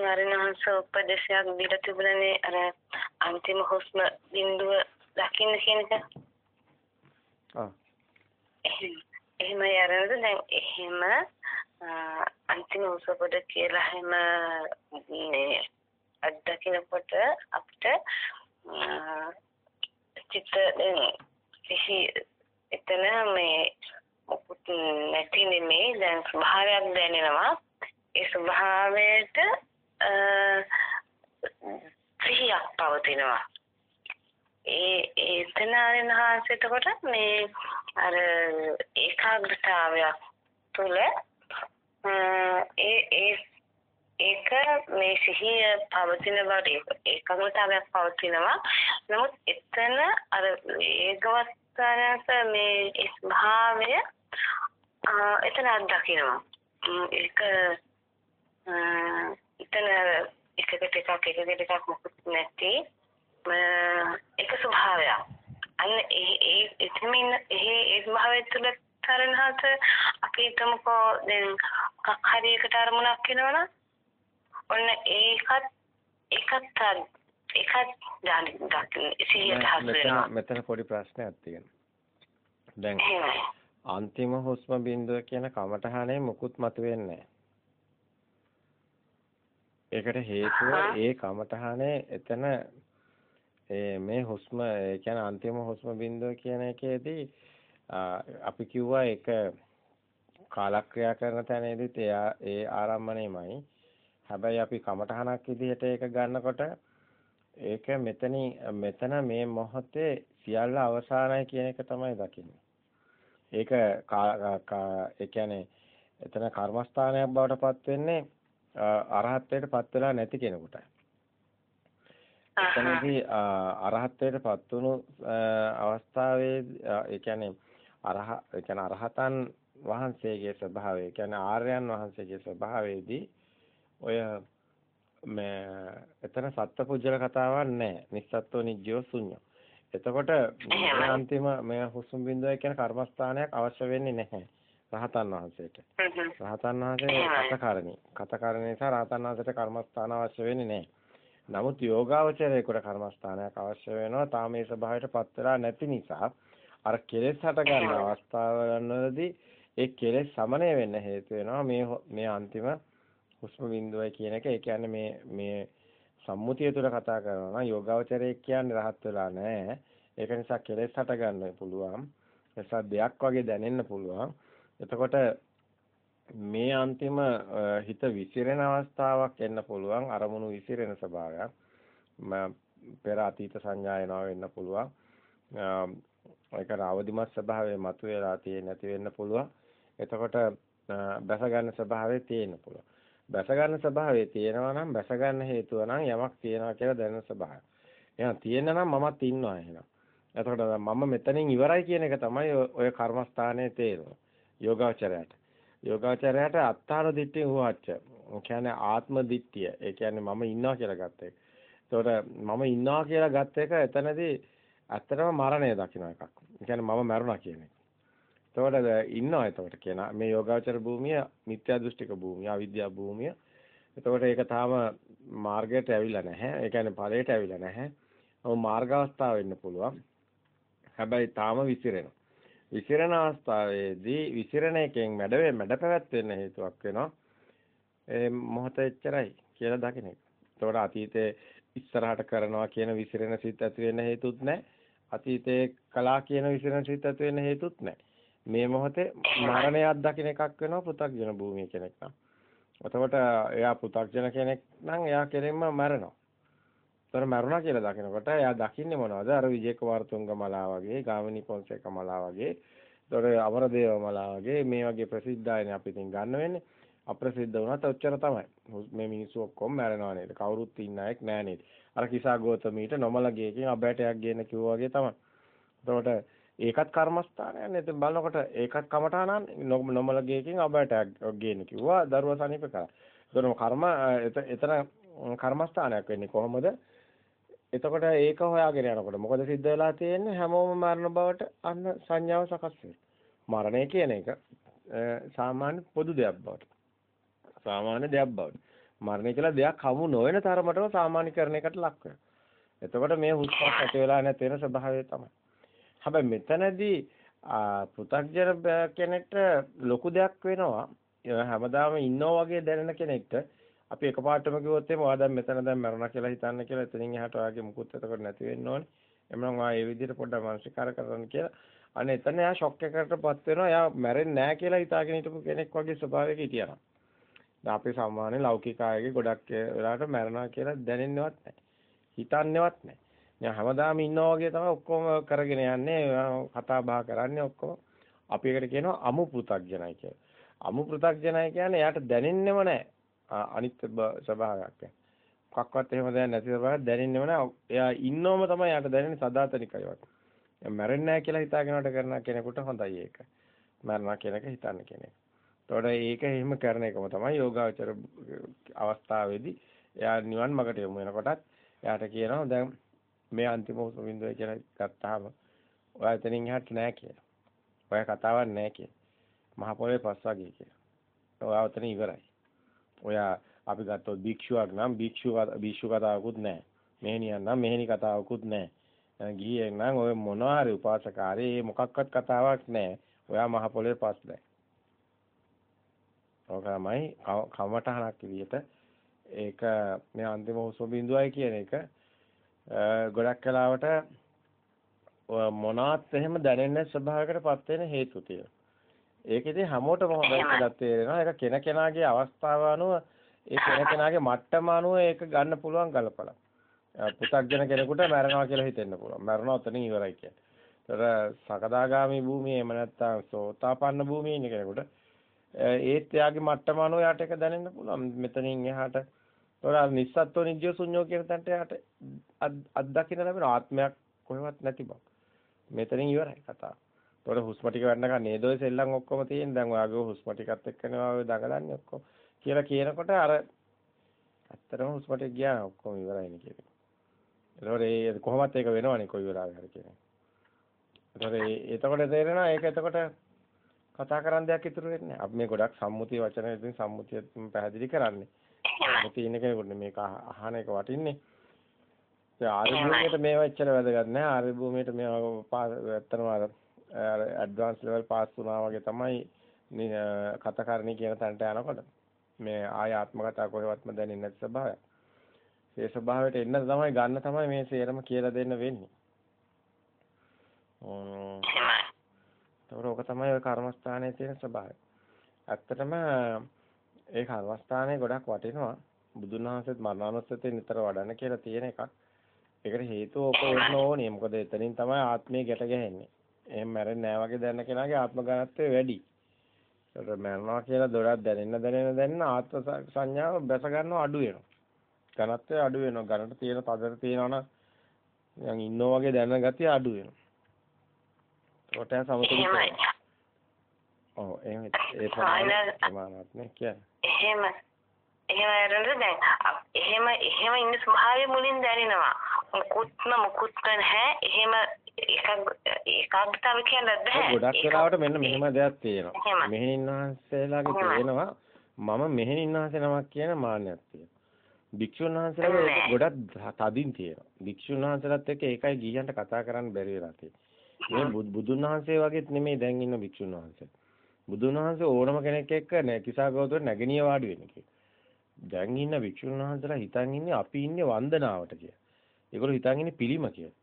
දැන් අරිනහංශ උපදේශයක් දීලා තිබුණනේ අර අන්තිම හුස්ම බිඳුව දකින්න කියන එක. ආ. එහෙම යරනද දැන් එහෙම අන්තිම හුස්ම පොඩ කියලා එහෙම මේ අත්දකින්නකොට අපිට චිත්ත සිහි එතන මේ නැති නෙමේ දැන් ස්වභාවයක් දැනෙනවා ඒ ස්වභාවයට සිහියක් පවතිනවා. ඒ එතන ආරෙනහස එතකොට මේ අර ඒකාග්‍රතාවයක් තුළ ඒ ඒ ඒක මේ සිහිය පවතින බවට ඒකාග්‍රතාවයක් පවතිනවා. නමුත් එතන අර ඒකවස්තරක මේ ස්වභාවය එතන අත්දකිනවා. ඒක එතන එකකට එකක් එකකට එකක් මොකුත් නැති ඒක ස්වභාවයක්. අන්න ඒ ඒ එතමින් ඒ ඒ ස්වභාවය තුළ තරණහත අපි හිතමුකෝ දැන් මොකක් හරි එකට අරමුණක් වෙනවනම් ඔන්න ඒකත් ඒකත් ඒකත් දැන් මෙතන පොඩි ප්‍රශ්නයක් තියෙනවා. දැන් අන්තිම හුස්ම බිඳුව කියන කමටහනේ මුකුත් මතුවෙන්නේ ඒකට හේතුව ඒ කමටහනේ එතන මේ හුස්ම ඒ කියන්නේ අන්තිම හුස්ම බිඳුව කියන එකේදී අපි කිව්වා ඒක කාලක්‍රියා කරන තැනේදීත් ඒ ආරම්මණයමයි. හැබැයි අපි කමටහනක් විදිහට ඒක ගන්නකොට ඒක මෙතනින් මෙතන මේ මොහොතේ සියල්ල අවසానයි කියන එක තමයි දකින්නේ. ඒක ඒ කියන්නේ එතන කර්මස්ථානයක් බවට පත් වෙන්නේ අරහත්ත්වයට පත් වෙලා නැති කෙනෙකුටයි. එතනදී අරහත්ත්වයට පත් වුණු අවස්ථාවේ ඒ කියන්නේ අරහ ඒ කියන්නේ අරහතන් වහන්සේගේ ස්වභාවය ඒ කියන්නේ ආර්යයන් වහන්සේගේ ස්වභාවයේදී ඔය මේ එතන සත්පුජ්‍යල කතාවක් නැහැ. නිස්සත්ත්ව නිජ්ජෝ ශුන්‍යෝ. එතකොට අන්තිම මේ හුස්ම බින්දුව කියන කර්මස්ථානයක් අවශ්‍ය වෙන්නේ නැහැ. රහතන් වහන්සේට. රහතන් වහන්සේ කතකරණී. කතකරණී නිසා රහතන් වහන්සේට කර්මස්ථාන අවශ්‍ය වෙන්නේ නැහැ. නමුත් යෝගාවචරයේකට කර්මස්ථානයක් අවශ්‍ය වෙනවා. තාම මේ ස්වභාවයට පත් වෙලා නැති නිසා අර කෙලෙස් හට ගන්න අවස්ථාව ගන්නවලදී ඒ කෙලෙස් සමනය වෙන්න හේතු වෙනවා මේ මේ අන්තිම හුස්ම බිඳුවයි කියන එක. ඒ කියන්නේ මේ මේ සම්මුතිය තුළ කතා කරනවා නම් යෝගාවචරයේ කියන්නේ රහත් වෙලා නැහැ. ඒක නිසා කෙලෙස් හට ගන්න පුළුවන්. නිසා දෙයක් වගේ දැනෙන්න පුළුවන්. එතකොට මේ අන්තිම හිත විසිරෙන අවස්ථාවක් එන්න පුළුවන් අරමුණු විසිරෙන ස්වභාවයක් පෙර අතීත සංඥා එනවා වෙන්න පුළුවන් ඒක අවදිමත් ස්වභාවය මතුවලා තියෙ නැති වෙන්න පුළුවන්. එතකොට බැස ගන්න ස්වභාවය තියෙන්න පුළුවන්. බැස ගන්න ස්වභාවය තියෙනවා නම් බැස ගන්න හේතුව නම් යමක් තියෙනවා කියලා දැනෙන ස්වභාවය. එහෙනම් තියෙන නම් මමත් ඉන්නවා එහෙනම්. එතකොට මම මෙතනින් ඉවරයි කියන එක තමයි ඔය කර්මස්ථානයේ තේරුම. යෝගාචරයට. යෝගාචරයට අත්තාන දිට්ඨිය හුවච්ච. ඒ කියන්නේ ආත්ම දිට්ඨිය. ඒ කියන්නේ මම ඉන්නවා කියලා ගත්ත එක. එතකොට මම ඉන්නවා කියලා ගත්ත එක එතනදී ඇත්තටම මරණය දකින්න එකක්. ඒ කියන්නේ මම මරුණා කියන එක. එතකොට ඉන්නවා එතකොට කියන මේ යෝගාචර භූමිය මිත්‍යා දෘෂ්ටික භූමිය, අවිද්‍යා භූමිය. එතකොට ඒක තාම මාර්ගයට ඇවිල්ලා නැහැ. ඒ කියන්නේ ඵලයට ඇවිල්ලා නැහැ. ඔව් මාර්ග අවස්ථාව වෙන්න පුළුවන්. හැබැයි තාම විසිරෙනවා. විසිරෙන අවස්ථාවේදී විසිරෙන එකෙන් මැඩ මැඩ පැවැත්වෙන්න හේතුවක් වෙනවා. ඒ මොහොත එච්චරයි කියලා දකින්න එක. එතකොට අතීතේ ඉස්සරහට කරනවා කියන විසිරෙන සිත් ඇති වෙන්න හේතුත් නැහැ. අතීතයේ කලා කියන විසිරෙන සිත් ඇති වෙන්න හේතුත් නැහැ. මේ මොහොතේ මරණයක් දකින්න එකක් වෙනවා පෘථග්ජන භූමිය කෙනෙක් නම්. එතකොට එයා පෘථග්ජන කෙනෙක් නම් එයා කෙලින්ම මරනවා. ඒතර මරුණා කියලා දකිනකොට එයා දකින්නේ මොනවද? අර විජේ කුමාරතුංග මලා වගේ, ගාමිණී පොන්සේක මලා වගේ, ඒතර අමරදේව මලා වගේ මේ වගේ ප්‍රසිද්ධායනේ අපි ඉතින් ගන්න වෙන්නේ. අප්‍රසිද්ධ වුණාත් ඔච්චර තමයි. මේ මිනිස්සු ඔක්කොම මැරෙනවා නේද? කවුරුත් ඉන්න අයෙක් නෑ නේද? අර කිසා ගෝතමීට නොමලගේකින් අබෑටයක් ගේන කිව්වා වගේ තමයි. එතකොට ඒකත් කර්මස්ථානයක් නේද? බලනකොට ඒකත් කමඨානන් නොමලගේකින් අබෑටයක් ගේන කිව්වා දරුවා සනීප කරා. එතකොට කර්ම එතන කර්මස්ථානයක් වෙන්නේ කොහොමද? එතකොට ඒක හොයාගෙන යනකොට මොකද සිද්ධ වෙලා තියෙන්නේ හැමෝම මරණ බවට අන්න සංඥාව සකස් වෙනවා. මරණය කියන එක සාමාන්‍ය පොදු දෙයක් බවට. සාමාන්‍ය දෙයක් බවට. මරණය කියලා දෙයක් හමු නොවන තරමටම සාමාන්‍යකරණයකට ලක් වෙනවා. එතකොට මේ හුස්මක් ඇති වෙලා නැති වෙන ස්වභාවය තමයි. හැබැයි මෙතනදී පෘථග්ජන කෙනෙක්ට ලොකු දෙයක් වෙනවා. හැමදාම ඉන්නෝ වගේ දැනෙන කෙනෙක්ට අපි එකපාරටම කිව්වොත් එimhe ඔයා දැන් මෙතන දැන් මරණා කියලා හිතන්න කියලා එතනින් එහාට ඔයාගේ මුකුත් එතකොට නැති වෙන්න ඕනේ. එමුනම් ඔයා ඒ විදිහට පොඩ්ඩක් මානසිකාර කරන්න කියලා. අනේ එතන එයා ෂොක් එකකටපත් වෙනවා. එයා මැරෙන්නේ නැහැ කියලා හිතාගෙන හිටපු කෙනෙක් වගේ ස්වභාවයක හිටියා. දැන් අපි සාමාන්‍ය ලෞකික අයගේ ගොඩක් වෙලාවට මැරෙනවා කියලා දැනෙන්නේවත් නැහැ. හිතන්නේවත් නැහැ. දැන් හැමදාම ඉන්නා වගේ තමයි ඔක්කොම කරගෙන යන්නේ කතා බහ කරන්නේ ඔක්කොම. අපි ඒකට කියනවා අමු පෘ탁ජනයි කියලා. අමු පෘ탁ජනයි කියන්නේ එයාට දැනෙන්නෙම නැහැ. අනිත්‍ය ස්වභාවයක්. මොකක්වත් එහෙම දැනෙන්නේ නැති ස්වභාවයක් දැනෙන්නෙම නැහැ. එයා ඉන්නවම තමයි එයාට දැනෙන්නේ සදාතනිකයි වගේ. මැරෙන්නේ නැහැ කියලා හිතාගෙනට කරන කෙනෙකුට හොඳයි ඒක. මරණා කියන එක හිතන්න කෙනෙක්. එතකොට ඒක එහෙම කරන එකම තමයි යෝගාචර අවස්ථාවේදී එයා නිවන් මාර්ගට යමු වෙනකොටත් එයාට කියනවා දැන් මේ අන්තිම උසම බිඳුව කියලා ගත්තාම ඔයා එතනින් එහාට නෑ කියලා. ඔය කතාවක් නෑ කියලා. මහ පොළේ පස් වගේ කියලා. ඔයා උතන ඉවරයි. ඔයා අපි ගත්තොත් භික්ෂුවක් නම් භික්ෂුව භික්ෂු කතාවකුත් නෑ. මෙහෙණියක් නම් මෙහෙණි කතාවකුත් නෑ. ගිහියෙක් නම් ඔය මොනවා හරි උපාසකාරේ මොකක්වත් කතාවක් නෑ. ඔයා මහ පොළේ පස් දැන්. ඔකමයි කමටහනක් විදියට ඒක මේ අන්තිම හුස්ම බිඳුවයි කියන එක ගොඩක් කලාවට මොනවත් එහෙම දැනෙන්නේ ස්වභාවයකටපත් වෙන හේතු තියෙනවා. ඒකෙදි හැමෝටම හොඳයි කියලා තේරෙනවා. ඒක කෙන කෙනාගේ අවස්ථාව අනුව ඒ කෙන කෙනාගේ මට්ටම අනුව ඒක ගන්න පුළුවන් ගලපලා. පු탁ජන කෙනෙකුට මැරෙනවා කියලා හිතෙන්න පුළුවන්. මැරෙනවා උතනින් ඉවරයි කියන්නේ. ඒතර සකදාගාමි භූමියේ එහෙම නැත්නම් සෝතාපන්න භූමියේ ඉන්න කෙනෙකුට ඒත් එයාගේ මට්ටම අනුව යාට ඒක දැනෙන්න පුළුවන්. මෙතනින් එහාට ඒතර නිස්සත්ත්ව නිජ්ජෝ ශුන්‍යෝ කියන තැනට යාට අත්දකින්න ලැබෙන ආත්මයක් කොහෙවත් නැති බව. මෙතනින් ඉවරයි කතාව. ඒතකොට හුස්ම ටික ගන්නකම් නේද ඔය සෙල්ලම් ඔක්කොම තියෙන. දැන් ඔයාගේ හුස්ම ටිකත් එක්කනේ ඔය දඟලන්නේ ඔක්කොම. කියලා කියනකොට අර ඇත්තටම හුස්ම ටික ගියා ඔක්කොම ඉවරයිනේ කියන්නේ. ඒතකොට ඒ කොහොමත් ඒක වෙනවනේ කොයි වෙලාවෙ හරි කියන්නේ. ඒතකොට එතකොට තේරෙනවා ඒක එතකොට කතා කරන්න දෙයක් ඉතුරු වෙන්නේ නැහැ. අපි මේ ගොඩක් සම්මුතිය වචන වලින් සම්මුතිය පැහැදිලි කරන්නේ. සම්මුතිය ඉන්න කෙනෙකුට මේක අහන එක වටින්නේ. ඒ ආර්ය භූමියට මේවා එච්චර වැදගත් නැහැ. ආර්ය භූමියට මේවා ඇත්තටම අර ඇඩ්වාන්ස් ලෙවල් පාස් වුණා වගේ තමයි කතකරණී කියන තැනට යනකොට මේ ආය ආත්ම කතා කොහෙවත්ම දැනෙන්නේ නැති ස්වභාවය. ඒ ස්වභාවයට එන්න තමයි ගන්න තමයි මේ සේරම කියලා දෙන්න වෙන්නේ. ඕ. ඒක තමයි ඔය කර්මස්ථානයේ තියෙන ස්වභාවය. ඇත්තටම ඒ කර්මස්ථානයේ ගොඩක් වටිනවා. බුදුන් වහන්සේත් මරණානුස්සතිය නිතර වඩන්න කියලා තියෙන එකක්. ඒකට හේතුව ඔක වෙන්න ඕනේ. මොකද එතනින් තමයි ආත්මය ගැට ගැහෙන්නේ. එහෙම මැරෙන්නේ නැහැ වගේ දැනන කෙනාගේ ආත්ම ඝනත්වය වැඩි. ඒකට මරනවා කියලා දොරක් දැනෙන්න දැනෙන්න දැනෙන්න ආත්ම සංඥාව බැස ගන්නව අඩු වෙනවා. ඝනත්වය අඩු වෙනවා. ඝනට තියෙන පදර තියෙනවනම් නිකන් ඉන්නෝ වගේ දැනෙන ගතිය අඩු වෙනවා. ඒකට සමතුලිත ඔව් එහෙම ඒ ප්‍රමාණවත් නේ කියන්නේ. එහෙම එහෙම ඇරෙන්න දැන් එහෙම එහෙම ඉන්න ස්වභාවය මුලින් දැනෙනවා. මුකුත්ම මුකුත් නැහැ. එහෙම ඒකාග්‍රතාව කියන්න බෑ. ගොඩක් වෙලාවට මෙන්න මෙහෙම දෙයක් තියෙනවා. මෙහෙණින් වහන්සේලාගේ තියෙනවා මම මෙහෙණින් වහන්සේ නමක් කියන මාන්නයක් තියෙනවා. භික්ෂුන් වහන්සේලාගේ ඒක ගොඩක් තදින් තියෙනවා. භික්ෂුන් වහන්සේලාත් එක්ක ඒකයි ගියන්ට කතා කරන්න බැරි වෙලා තියෙන්නේ. මේ බුදුන් වහන්සේ වගේත් නෙමෙයි දැන් ඉන්න භික්ෂුන් වහන්සේ. බුදුන් වහන්සේ ඕනම කෙනෙක් එක්ක කිසాగවතුර නැගණිය වාඩි වෙන්න කියලා. දැන් ඉන්න භික්ෂුන් වහන්සේලා හිතන් ඉන්නේ අපි ඉන්නේ වන්දනාවට කියලා. ඒගොල්ලෝ හිතන් ඉන්නේ පිළිම කියලා.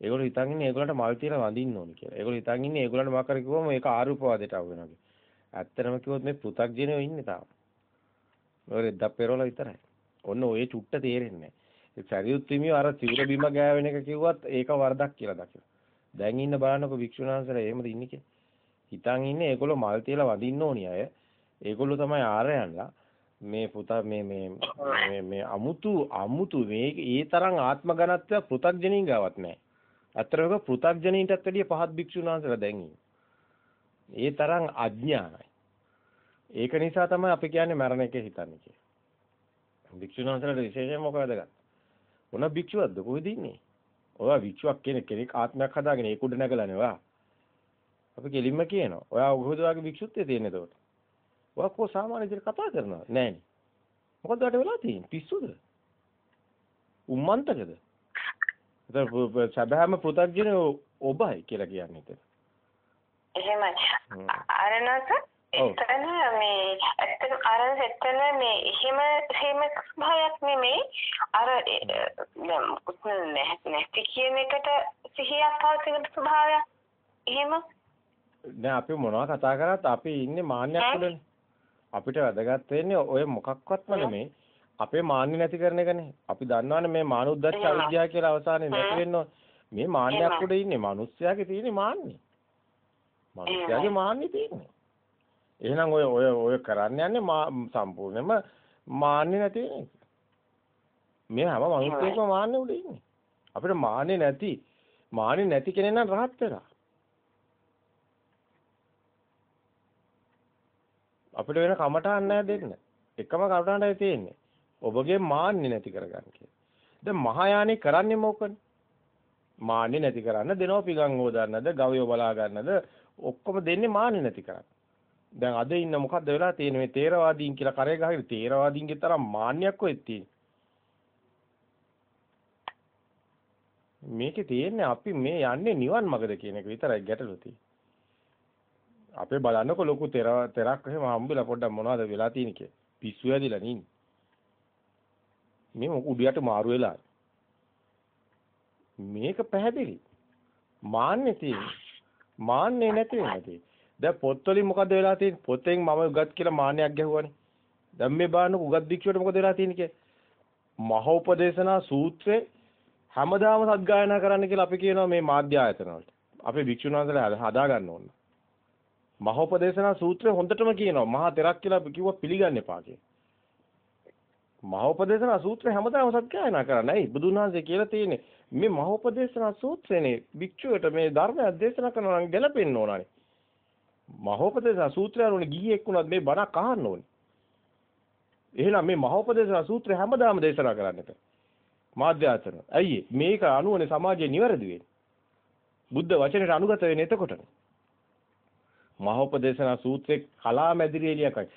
ඒගොල්ලෝ හිතන් ඉන්නේ ඒගොල්ලන්ට මල් තියලා වඳින්න ඕනේ කියලා. ඒගොල්ලෝ හිතන් ඉන්නේ ඒගොල්ලන්ට මොකක් කර කිව්වම ඒක ආරූපවාදයට අහු වෙනවා කියලා. ඇත්තටම කිව්වොත් මේ පෘථග්ජනයෝ ඉන්නේ තාම. ඔය රෙද්දක් පෙරවල විතරයි. ඔන්න ඔය චුට්ට තේරෙන්නේ නැහැ. ඒ සරියුත් හිමියෝ අර සිවුර බිම ගෑවෙන එක කිව්වත් ඒක වරදක් කියලා දකිනවා. දැන් ඉන්න බලන්නකො භික්ෂුන් වහන්සේලා එහෙමද ඉන්නේ කියලා. හිතන් ඉන්නේ ඒගොල්ලෝ මල් තියලා වඳින්න ඕනි අය. ඒගොල්ලෝ තමයි ආරයන්ලා. මේ පුතා මේ මේ මේ මේ අමුතු අමුතු මේ ඒ තරම් ආත්ම ඝනත්වයක් පෘථග්ජනීන් ගාවත් නැහැ. අත්‍තරක පෘථග්ජනීන්ටත් වැඩිය පහත් භික්ෂුන් වහන්සේලා දැන් ඒ තරම් අඥානයි. ඒක නිසා තමයි අපි කියන්නේ මරණ එක හිතන්නේ කියලා. භික්ෂුන් වහන්සේලාට විශේෂයෙන් මොකද ගන්න? මොන භික්ෂුවක්ද කොහෙද ඉන්නේ? ඔයා භික්ෂුවක් කෙනෙක් කෙනෙක් ආත්මයක් හදාගෙන ඒක උඩ නැගලානේ ඔයා. අපි කෙලින්ම කියනවා. ඔයා කොහොමද වගේ භික්ෂුත්වයේ තියෙන්නේ එතකොට? ඔයා කො සාමාන්‍ය විදිහට කතා කරනවා? නෑනේ. මොකද ඔයාලට වෙලා තියෙන්නේ? පිස්සුද? උම්මන්තකද? ඒතර සැබෑම පෘථග්ජන ඔබයි කියලා කියන්නේ එතන. එහෙමයි. අරනක ඔව්. එතන මේ ඇත්තටම අරන එතන මේ එහෙම එහෙම ස්වභාවයක් නෙමෙයි අර නැ- නැති කියන එකට සිහියක් පවතින ස්වභාවයක්. එහෙම දැන් අපි මොනවා කතා කරත් අපි ඉන්නේ මාන්නයක්? තුළනේ. අපිට වැදගත් වෙන්නේ ඔය මොකක්වත්ම නෙමෙයි. අපේ මාන්නේ නැති කරන එකනේ. අපි දන්නවනේ මේ මානුද්දච්ච. අවිද්‍යාව කියලා අවසානයේ නැති. වෙන්න. මේ මාන්නයක්. උඩ ඉන්නේ. මිනිස්යාගේ තියෙන්නේ මාන්නේ. මිනිස්යාගේ මාන්නේ තියෙන්නේ. එහෙනම් ඔය ඔය ඔය කරන්න යන්නේ සම්පූර්ණයෙන්ම මාන්නේ නැති වෙන එක. මේ හැම මිනිස්සෙක්ම මාන්නේ උඩ ඉන්නේ. අපිට මාන්නේ නැති මාන්නේ නැති කෙනෙක් නම් rahat වෙලා. අපිට වෙන කමටහන් නැහැ දෙන්න. එකම කමටහනයි තියෙන්නේ. ඔබගේ මාන්නේ නැති කරගන්න කියලා. දැන් මහායානෙ කරන්නේ මොකද? මාන්නේ නැති කරන්න දෙනව පිගන් හොදන්නද, ගවයෝ බලා ගන්නද, ඔක්කොම දෙන්නේ මාන්නේ නැති කරන්න. දැන් අද ඉන්න මොකද්ද වෙලා තියෙන්නේ මේ තේරවාදීන් කියලා කරේ ගහගෙන තේරවාදීන්ගේ තරම් මාන්නයක් කොහෙද තියෙන්නේ? මේකේ තියෙන්නේ අපි මේ යන්නේ නිවන් මගද කියන එක විතරයි ගැටලුව තියෙන්නේ. අපේ බලන්නකො ලොකු තෙර තෙරක් එහෙම හම්බෙලා පොඩ්ඩක් මොනවද වෙලා තියෙන්නේ කියලා. පිස්සු ඇදිලා නින්නේ. මේ උඩියට මාරු වෙලා. මේක පැහැදිලි. මාන්නේ තියෙන්නේ. මාන්නේ නැති තියෙන්නේ. දැන් පොත්වලින් මොකද වෙලා තියෙන්නේ? පොතෙන් මම උගත් කියලා මාන්නයක් ගැහුවානේ. දැන් මේ බලන්නකො උගත් භික්ෂුවට මොකද වෙලා තියෙන්නේ කියලා. මහෝපදේශනා සූත්‍රේ හැමදාම සත්ගායනා කරන්න කියලා අපි කියනවා මේ මාධ්‍ය ආයතන වලට. අපේ භික්ෂුන් වහන්සේලා හදා ගන්න ඕන. මහෝපදේශනා සූත්‍රය හොඳටම කියනවා. මහා තෙරක් කියලා කිව්වා පිළිගන්න එපා කියලා. මහෝපදේශනා සූත්‍රය හැමදාම සත්ගායනා කරන්න. ඇයි බුදුන් වහන්සේ කියලා තියෙන්නේ මේ මහෝපදේශනා සූත්‍රේනේ භික්ෂුවට මේ ධර්මය දේශනා කරනවා නම් ගැලපෙන්න ඕනනේ. මහෝපදේශනා සූත්‍රය අනුනේ ගිහියෙක් වුණත් මේ බණක් අහන්න ඕනේ. එහෙනම් මේ මහෝපදේශනා සූත්‍රය හැමදාම දේශනා කරන්නට. මාධ්‍යාචරණ. ඇයි මේක අනුවනේ සමාජයේ නිවැරදි වෙන්නේ. බුද්ධ වචනයට අනුගත වෙන්නේ එතකොටනේ. මහෝපදේශනා සූත්‍රයේ කලා මැදිරිය එලියකයි.